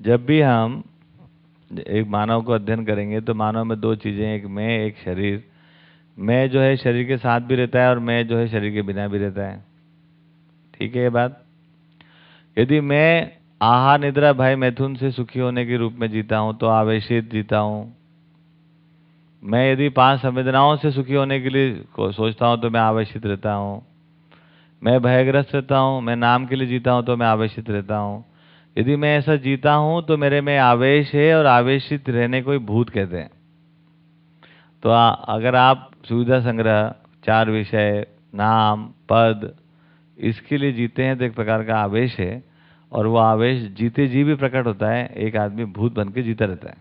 जब भी हम एक मानव को अध्ययन करेंगे तो मानव में दो चीज़ें एक मैं, एक शरीर। मैं जो है शरीर के साथ भी रहता है और मैं जो है शरीर के बिना भी रहता है। ठीक है ये बात? यदि मैं आहार निद्रा भय मैथुन से सुखी होने के रूप में जीता हूँ तो आवेशित जीता हूँ। मैं यदि पाँच संवेदनाओं से सुखी होने के लिए सोचता हूँ तो मैं आवेशित रहता हूँ। मैं भयग्रस्त रहता हूँ, मैं नाम के लिए जीता हूँ तो मैं आवेशित रहता हूँ। यदि मैं ऐसा जीता हूँ तो मेरे में आवेश है और आवेशित रहने को ही भूत कहते हैं। तो आ, अगर आप सुविधा संग्रह चार विषय नाम पद इसके लिए जीते हैं तो एक प्रकार का आवेश है और वो आवेश जीते जी भी प्रकट होता है एक आदमी भूत बन के जीता रहता है।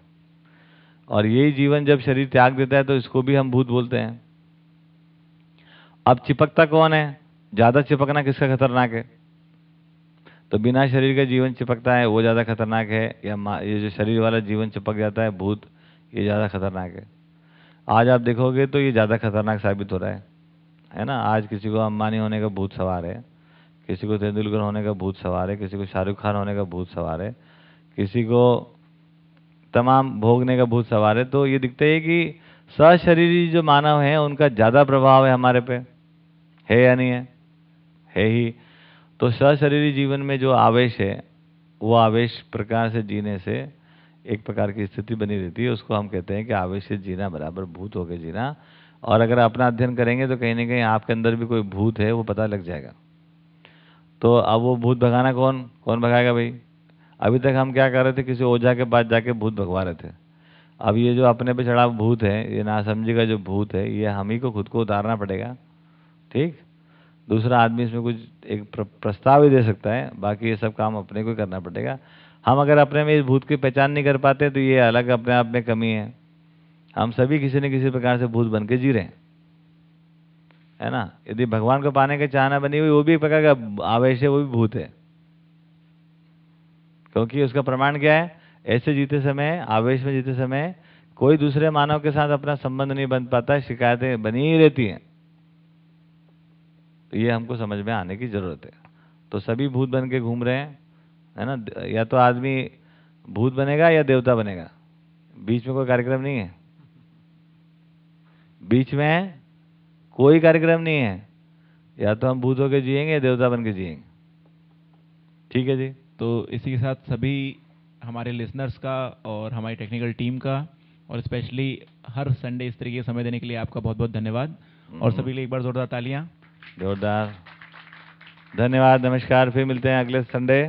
और यही जीवन जब शरीर त्याग देता है तो इसको भी हम भूत बोलते हैं। अब चिपकता कौन है? ज़्यादा चिपकना किसका खतरनाक है? तो बिना शरीर का जीवन चिपकता है, वो ज़्यादा खतरनाक है, या ये जो शरीर वाला जीवन चिपक जाता है, भूत, ये ज़्यादा खतरनाक है। आज आप देखोगे तो ये ज़्यादा खतरनाक साबित हो रहा है। है ना? आज किसी को अंबानी होने का भूत सवार है, किसी को तेंदुलकर होने का भूत सवार है, किसी को शाहरुख खान होने का भूत सवार है, किसी को तमाम भोगने का भूत सवार है तो ये दिखता है कि सशरीरी जो मानव हैं, उनका ज़्यादा प्रभाव है हमारे पे। है या नहीं है? है ही। तो सशरीरी जीवन में जो आवेश है, वो आवेश प्रकार से जीने से एक प्रकार की स्थिति बनी रहती है। उसको हम कहते हैं कि आवेश से जीना बराबर, भूत होकर जीना। और अगर अपना अध्ययन करेंगे तो कहीं ना कहीं आपके अंदर भी कोई भूत है, वो पता लग जाएगा। तो अब वो भूत भगाना कौन? कौन भगाएगा भाई? अभी तक हम क्या कर रहे थे? किसी ओझा के पास जाके भूत भगवा रहे थे। अब ये जो अपने पे चढ़ा भूत है, ये नासमझी का जो भूत है, ये हम ही को खुद को उतारना पड़ेगा। ठीक? दूसरा आदमी इसमें कुछ एक प्रस्ताव ही दे सकता है, बाकी ये सब काम अपने को करना पड़ेगा। हम अगर अपने में इस भूत की पहचान नहीं कर पाते तो ये अलग अपने आप में कमी है। हम सभी किसी न किसी प्रकार से भूत बन के जी रहे हैं। है ना? यदि भगवान को पाने की चाहना बनी हुई, वो भी एक प्रकार का आवेश है, वो भी भूत है। क्योंकि उसका प्रमाण क्या है? ऐसे जीते समय, आवेश में जीते समय, कोई दूसरे मानव के साथ अपना संबंध नहीं बन पाता, शिकायतें बनी ही रहती हैं। ये हमको समझ में आने की ज़रूरत है। तो सभी भूत बन के घूम रहे हैं है ना? या तो आदमी भूत बनेगा या देवता बनेगा। बीच में कोई कार्यक्रम नहीं है। बीच में कोई कार्यक्रम नहीं है। या तो हम भूत होकर जिएँगे या देवता बन के जिएँगे। ठीक है जी? तो इसी के साथ सभी हमारे लिसनर्स का और हमारी टेक्निकल टीम का और स्पेशली हर संडे इस तरीके समय देने के लिए आपका बहुत बहुत धन्यवाद। और सभी लिए एक बार जोरदार तालियाँ। जोरदार। धन्यवाद नमस्कार फिर मिलते हैं अगले संडे